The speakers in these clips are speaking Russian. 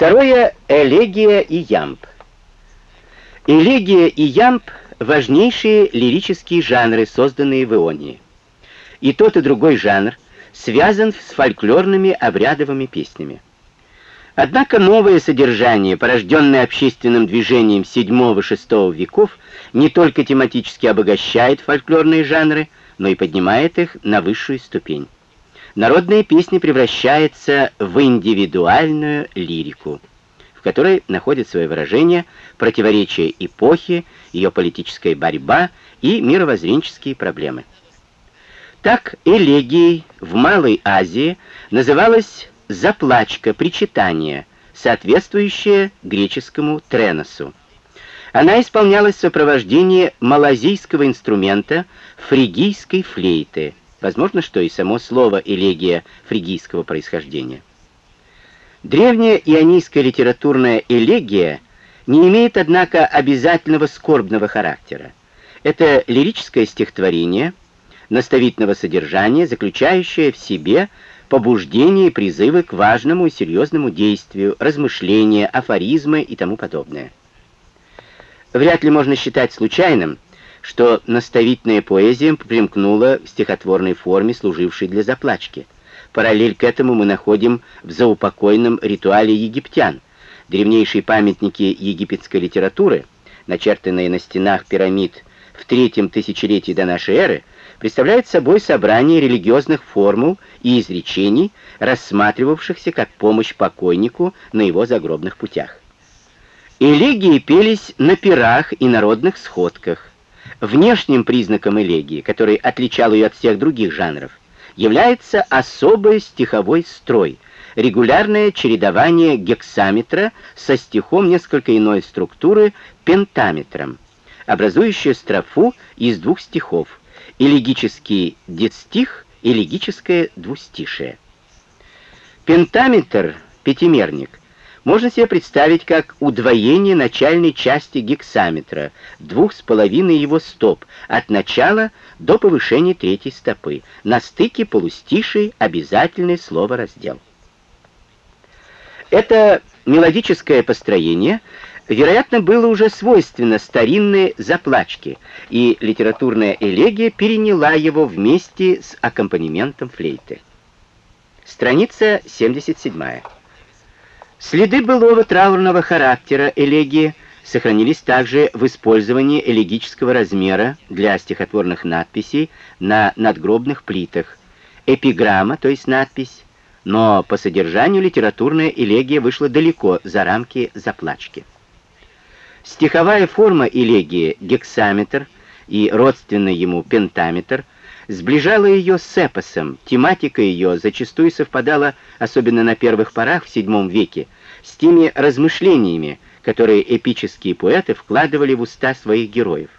Второе — элегия и ямб. Элегия и ямб — важнейшие лирические жанры, созданные в Ионии. И тот, и другой жанр связан с фольклорными обрядовыми песнями. Однако новое содержание, порожденное общественным движением VII-VI веков, не только тематически обогащает фольклорные жанры, но и поднимает их на высшую ступень. Народная песня превращается в индивидуальную лирику, в которой находит свое выражение противоречия эпохи, ее политическая борьба и мировоззренческие проблемы. Так элегией в Малой Азии называлась заплачка, причитание, соответствующее греческому треносу. Она исполнялась в сопровождении малазийского инструмента фригийской флейты, возможно, что и само слово элегия фригийского происхождения. Древняя ионийская литературная элегия не имеет, однако, обязательного скорбного характера. Это лирическое стихотворение наставительного содержания, заключающее в себе побуждение и призывы к важному и серьезному действию, размышления, афоризмы и тому подобное. Вряд ли можно считать случайным, что наставительная поэзия примкнула к стихотворной форме, служившей для заплачки. Параллель к этому мы находим в заупокойном ритуале египтян. Древнейшие памятники египетской литературы, начертанные на стенах пирамид в третьем тысячелетии до нашей эры, представляют собой собрание религиозных формул и изречений, рассматривавшихся как помощь покойнику на его загробных путях. Элегии пелись на пирах и народных сходках. Внешним признаком элегии, который отличал ее от всех других жанров, является особый стиховой строй, регулярное чередование гексаметра со стихом несколько иной структуры пентаметром, образующее строфу из двух стихов, элегический дистих и элегическое двустишие. Пентаметр, пятимерник, можно себе представить как удвоение начальной части гексаметра, двух с половиной его стоп, от начала до повышения третьей стопы, на стыке полустишей обязательный слово-раздел. Это мелодическое построение, вероятно, было уже свойственно старинной заплачке, и литературная элегия переняла его вместе с аккомпанементом флейты. Страница 77. Следы былого траурного характера элегии сохранились также в использовании элегического размера для стихотворных надписей на надгробных плитах, эпиграмма, то есть надпись, но по содержанию литературная элегия вышла далеко за рамки заплачки. Стиховая форма элегии гексаметр и родственный ему пентаметр сближала ее с эпосом, тематика ее зачастую совпадала, особенно на первых порах в VII веке, с теми размышлениями, которые эпические поэты вкладывали в уста своих героев.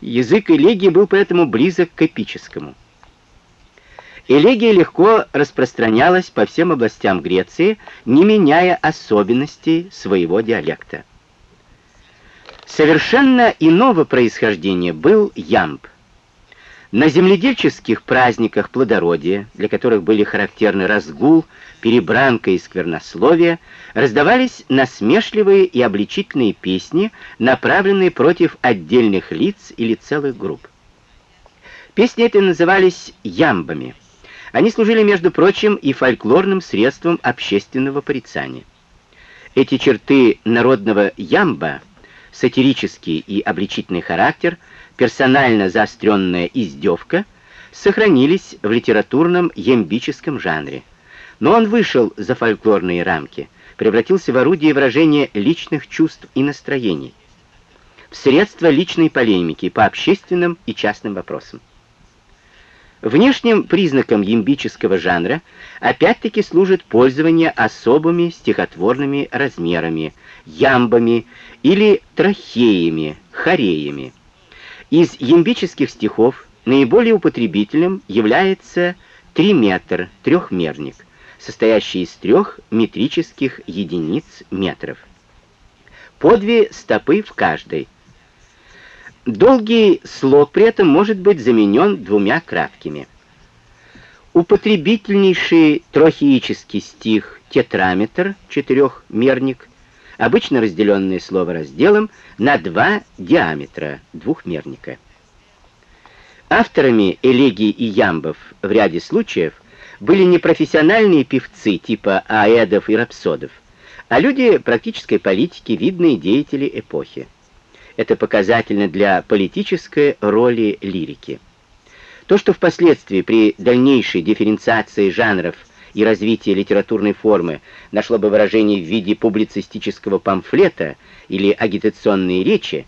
Язык элегии был поэтому близок к эпическому. Элегия легко распространялась по всем областям Греции, не меняя особенностей своего диалекта. Совершенно иного происхождения был ямб. На земледельческих праздниках плодородия, для которых были характерны разгул, перебранка и сквернословие, раздавались насмешливые и обличительные песни, направленные против отдельных лиц или целых групп. Песни эти назывались ямбами. Они служили, между прочим, и фольклорным средством общественного порицания. Эти черты народного ямба, сатирический и обличительный характер – персонально заостренная издевка сохранились в литературном ямбическом жанре. Но он вышел за фольклорные рамки, превратился в орудие выражения личных чувств и настроений, в средство личной полемики по общественным и частным вопросам. Внешним признаком ямбического жанра опять-таки служит пользование особыми стихотворными размерами, ямбами или трахеями, хореями. Из ямбических стихов наиболее употребительным является триметр, трехмерник, состоящий из трех метрических единиц метров. По две стопы в каждой. Долгий слог при этом может быть заменен двумя краткими. Употребительнейший трохеический стих тетраметр, четырехмерник, обычно разделенное слово разделом на два диаметра, двухмерника. Авторами элегий и ямбов в ряде случаев были не профессиональные певцы типа аэдов и рапсодов, а люди практической политики, видные деятели эпохи. Это показательно для политической роли лирики. То, что впоследствии при дальнейшей дифференциации жанров и развитии литературной формы нашло бы выражение в виде публицистического памфлета или агитационной речи,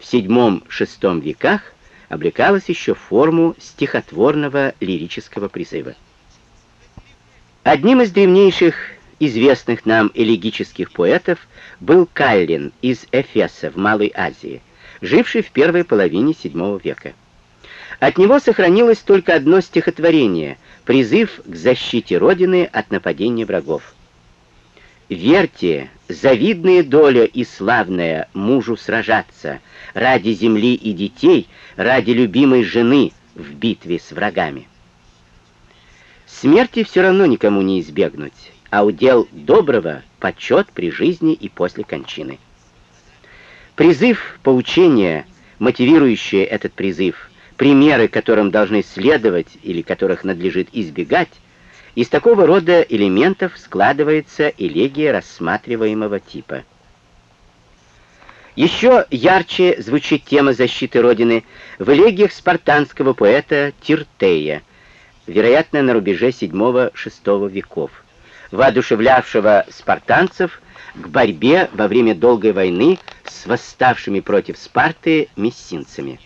в VII-VI веках облекалось еще в форму стихотворного лирического призыва. Одним из древнейших известных нам элегических поэтов был Каллин из Эфеса в Малой Азии, живший в первой половине VII века. От него сохранилось только одно стихотворение «Призыв к защите Родины от нападения врагов». «Верьте, завидная доля и славная мужу сражаться, ради земли и детей, ради любимой жены в битве с врагами». Смерти все равно никому не избегнуть, а удел доброго — почет при жизни и после кончины. Призыв, поучение, мотивирующее этот призыв, примеры, которым должны следовать или которых надлежит избегать, из такого рода элементов складывается элегия рассматриваемого типа. Еще ярче звучит тема защиты Родины в элегиях спартанского поэта Тиртея, вероятно, на рубеже VII-VI веков, воодушевлявшего спартанцев к борьбе во время долгой войны с восставшими против Спарты мессинцами.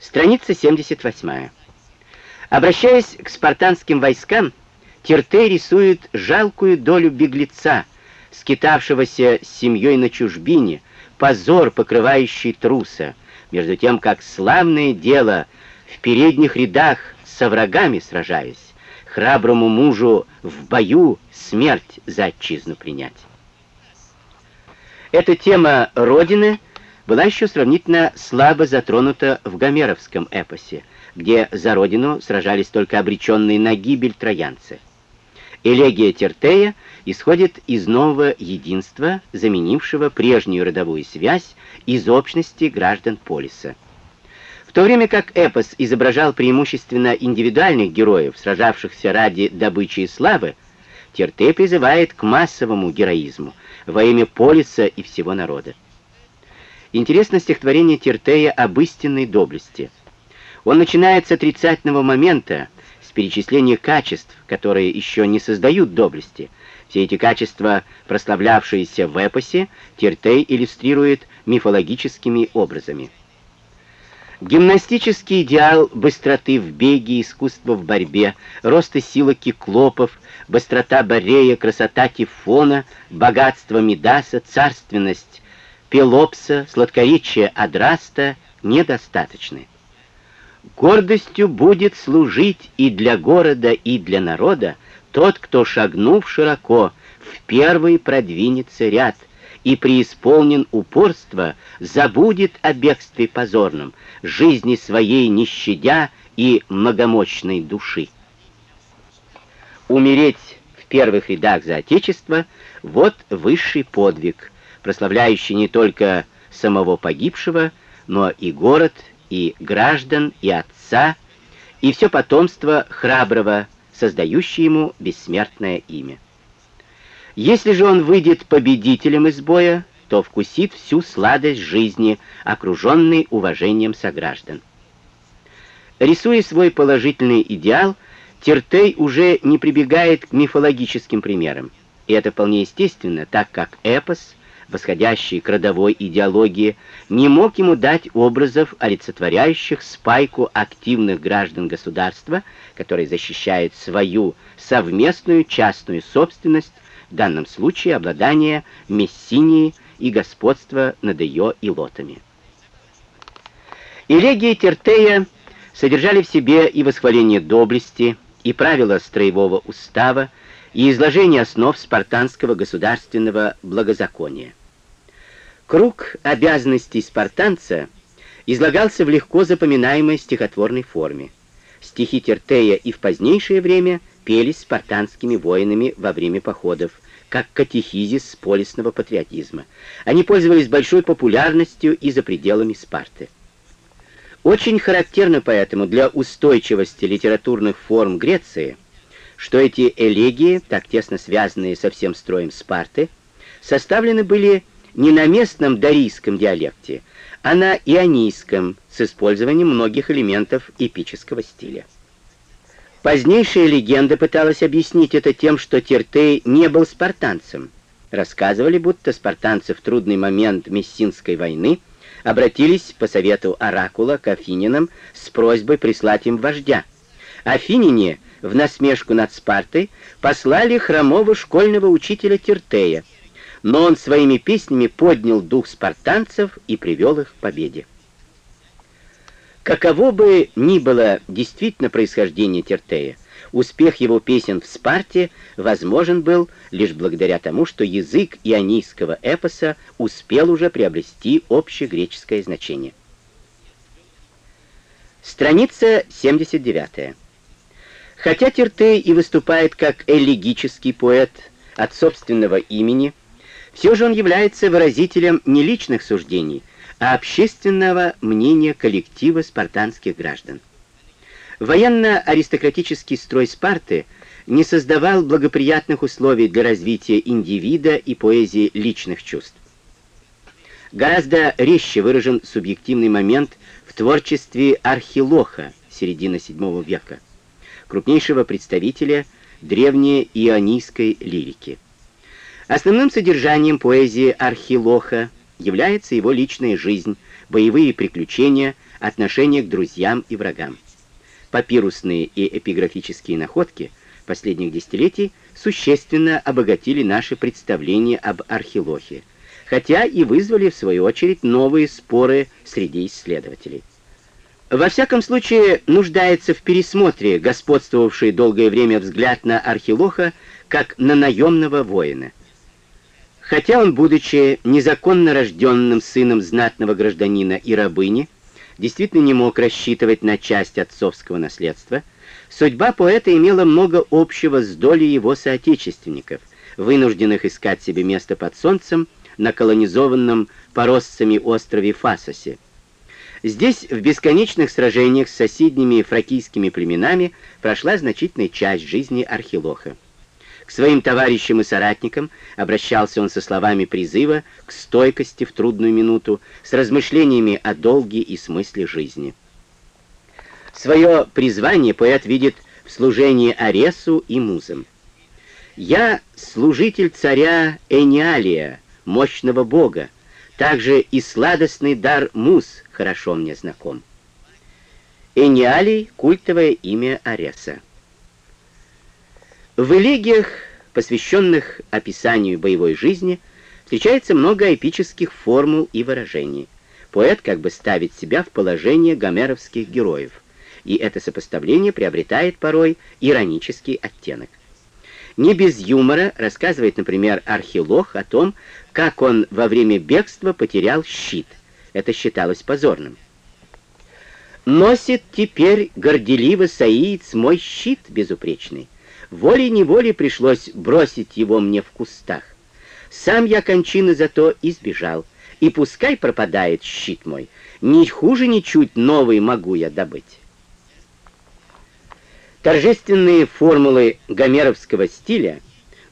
Страница 78. Обращаясь к спартанским войскам, Тиртей рисует жалкую долю беглеца, скитавшегося с семьей на чужбине, позор, покрывающий труса, между тем, как славное дело в передних рядах со врагами сражаясь, храброму мужу в бою смерть за отчизну принять. Эта тема Родины была еще сравнительно слабо затронута в гомеровском эпосе, где за Родину сражались только обреченные на гибель троянцы. Элегия Тертея исходит из нового единства, заменившего прежнюю родовую связь из общности граждан Полиса. В то время как эпос изображал преимущественно индивидуальных героев, сражавшихся ради добычи и славы, Тертей призывает к массовому героизму во имя полиса и всего народа. Интересно стихотворение Тертея об истинной доблести. Он начинает с отрицательного момента, с перечисления качеств, которые еще не создают доблести. Все эти качества, прославлявшиеся в эпосе, Тертей иллюстрирует мифологическими образами. Гимнастический идеал быстроты в беге, искусства в борьбе, роста силы киклопов, быстрота Борея, красота Тифона, богатство Медаса, царственность Пелопса, сладкоречие Адраста недостаточны. Гордостью будет служить и для города, и для народа тот, кто, шагнув широко, в первый продвинется ряд, и преисполнен упорства, забудет о бегстве позорном, жизни своей не щадя и многомощной души. Умереть в первых рядах за Отечество — вот высший подвиг, прославляющий не только самого погибшего, но и город, и граждан, и отца, и все потомство храброго, создающее ему бессмертное имя. Если же он выйдет победителем из боя, то вкусит всю сладость жизни, окруженный уважением сограждан. Рисуя свой положительный идеал, Тертей уже не прибегает к мифологическим примерам. И это вполне естественно, так как эпос, восходящий к родовой идеологии, не мог ему дать образов, олицетворяющих спайку активных граждан государства, которые защищают свою совместную частную собственность в данном случае обладание Мессинией и господство над ее илотами. Элегии Тертея содержали в себе и восхваление доблести, и правила строевого устава, и изложение основ спартанского государственного благозакония. Круг обязанностей спартанца излагался в легко запоминаемой стихотворной форме. Стихи Тертея и в позднейшее время пелись спартанскими воинами во время походов, как катехизис полисного патриотизма. Они пользовались большой популярностью и за пределами Спарты. Очень характерно поэтому для устойчивости литературных форм Греции, что эти элегии, так тесно связанные со всем строем Спарты, составлены были не на местном дарийском диалекте, а на ионийском с использованием многих элементов эпического стиля. Позднейшая легенда пыталась объяснить это тем, что Тертей не был спартанцем. Рассказывали, будто спартанцы в трудный момент Мессинской войны обратились по совету Оракула к афининам с просьбой прислать им вождя. Афиняне в насмешку над Спартой послали хромого школьного учителя Тертея, но он своими песнями поднял дух спартанцев и привел их к победе. Каково бы ни было действительно происхождение Тертея, успех его песен в Спарте возможен был лишь благодаря тому, что язык ионийского эпоса успел уже приобрести общегреческое значение. Страница 79. Хотя Тертей и выступает как элегический поэт от собственного имени, все же он является выразителем не личных суждений, а общественного мнения коллектива спартанских граждан. Военно-аристократический строй Спарты не создавал благоприятных условий для развития индивида и поэзии личных чувств. Гораздо резче выражен субъективный момент в творчестве Архилоха середины VII века, крупнейшего представителя древней ионийской лирики. Основным содержанием поэзии Архилоха является его личная жизнь, боевые приключения, отношения к друзьям и врагам. Папирусные и эпиграфические находки последних десятилетий существенно обогатили наши представления об Архилохе, хотя и вызвали, в свою очередь, новые споры среди исследователей. Во всяком случае, нуждается в пересмотре господствовавший долгое время взгляд на Архилоха как на наемного воина. Хотя он, будучи незаконно рожденным сыном знатного гражданина и рабыни, действительно не мог рассчитывать на часть отцовского наследства, судьба поэта имела много общего с долей его соотечественников, вынужденных искать себе место под солнцем на колонизованном поросцами острове Фасосе. Здесь в бесконечных сражениях с соседними фракийскими племенами прошла значительная часть жизни Архилоха. К своим товарищам и соратникам обращался он со словами призыва к стойкости в трудную минуту, с размышлениями о долге и смысле жизни. Свое призвание поэт видит в служении Аресу и музам. «Я служитель царя Эниалия, мощного бога, также и сладостный дар муз хорошо мне знаком». Эниалий — культовое имя Ареса. В элегиях, посвященных описанию боевой жизни, встречается много эпических формул и выражений. Поэт как бы ставит себя в положение гомеровских героев, и это сопоставление приобретает порой иронический оттенок. Не без юмора рассказывает, например, Архилох о том, как он во время бегства потерял щит. Это считалось позорным. «Носит теперь горделиво саиец мой щит безупречный, Волей-неволей пришлось бросить его мне в кустах. Сам я кончины зато избежал, и пускай пропадает щит мой, ни хуже ничуть новый могу я добыть. Торжественные формулы гомеровского стиля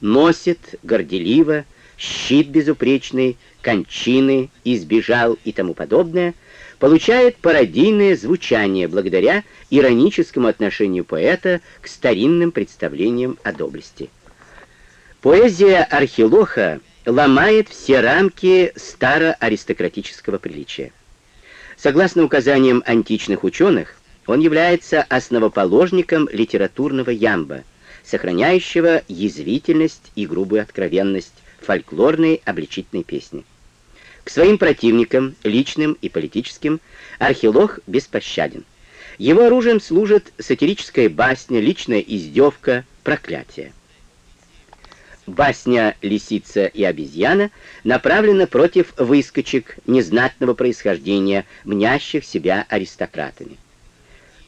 носит горделиво, щит безупречный, кончины, избежал и тому подобное — получает пародийное звучание благодаря ироническому отношению поэта к старинным представлениям о доблести. Поэзия Архилоха ломает все рамки староаристократического приличия. Согласно указаниям античных ученых, он является основоположником литературного ямба, сохраняющего язвительность и грубую откровенность фольклорной обличительной песни. К своим противникам, личным и политическим, Архилох беспощаден. Его оружием служит сатирическая басня, личная издевка, проклятие. Басня «Лисица и обезьяна» направлена против выскочек незнатного происхождения, мнящих себя аристократами.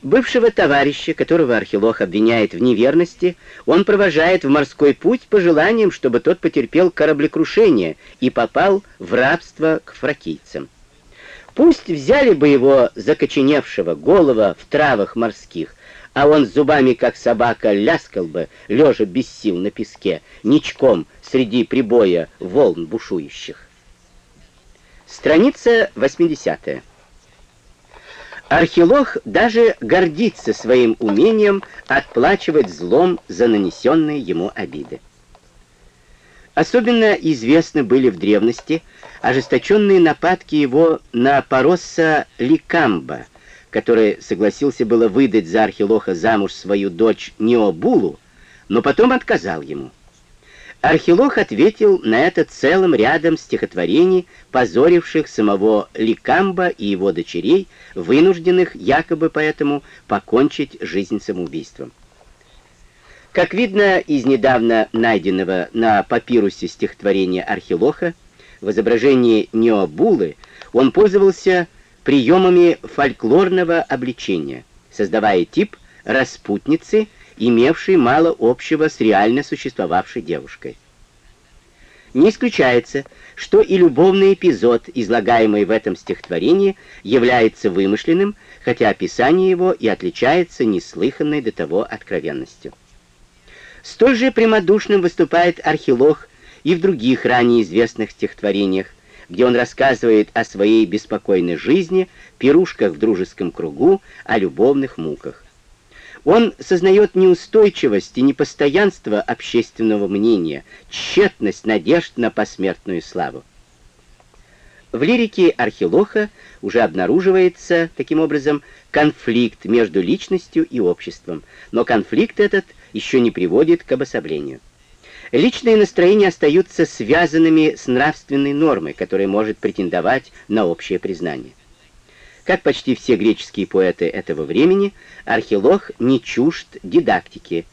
Бывшего товарища, которого Архилох обвиняет в неверности, он провожает в морской путь по желаниям, чтобы тот потерпел кораблекрушение и попал в рабство к фракийцам. Пусть взяли бы его закоченевшего голова в травах морских, а он зубами, как собака, ляскал бы, лежа без сил на песке, ничком среди прибоя волн бушующих. Страница 80 -я. Архилох даже гордится своим умением отплачивать злом за нанесенные ему обиды. Особенно известны были в древности ожесточенные нападки его на Поросса Ликамба, который согласился было выдать за Архилоха замуж свою дочь Необулу, но потом отказал ему. Архилох ответил на это целым рядом стихотворений, позоривших самого Ликамба и его дочерей, вынужденных якобы поэтому покончить жизнь самоубийством. Как видно из недавно найденного на папирусе стихотворения Архилоха, в изображении Необулы он пользовался приемами фольклорного обличения, создавая тип распутницы имевший мало общего с реально существовавшей девушкой. Не исключается, что и любовный эпизод, излагаемый в этом стихотворении, является вымышленным, хотя описание его и отличается неслыханной до того откровенностью. Столь же прямодушным выступает Архилох и в других ранее известных стихотворениях, где он рассказывает о своей беспокойной жизни, пирушках в дружеском кругу, о любовных муках. Он сознает неустойчивость и непостоянство общественного мнения, тщетность надежд на посмертную славу. В лирике Архилоха уже обнаруживается, таким образом, конфликт между личностью и обществом, но конфликт этот еще не приводит к обособлению. Личные настроения остаются связанными с нравственной нормой, которая может претендовать на общее признание. Как почти все греческие поэты этого времени, Архилох не чужд дидактики.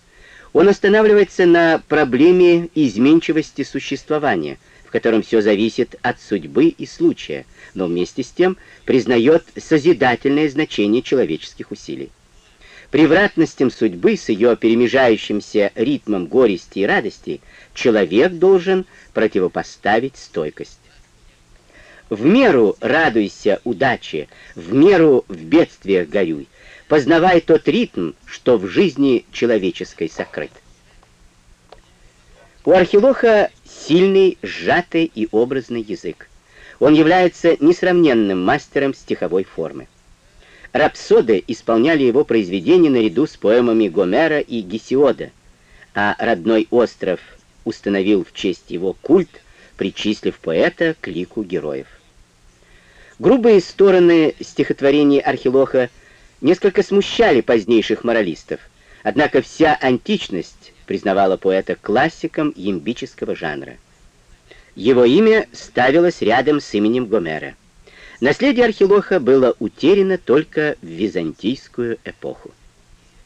Он останавливается на проблеме изменчивости существования, в котором все зависит от судьбы и случая, но вместе с тем признает созидательное значение человеческих усилий. Превратностям судьбы с ее перемежающимся ритмом горести и радости человек должен противопоставить стойкость. В меру радуйся удаче, в меру в бедствиях горюй, познавай тот ритм, что в жизни человеческой сокрыт. У Архилоха сильный, сжатый и образный язык. Он является несравненным мастером стиховой формы. Рапсоды исполняли его произведения наряду с поэмами Гомера и Гесиода, а родной остров установил в честь его культ причислив поэта к лику героев. Грубые стороны стихотворений Архилоха несколько смущали позднейших моралистов, однако вся античность признавала поэта классиком ямбического жанра. Его имя ставилось рядом с именем Гомера. Наследие Архилоха было утеряно только в византийскую эпоху.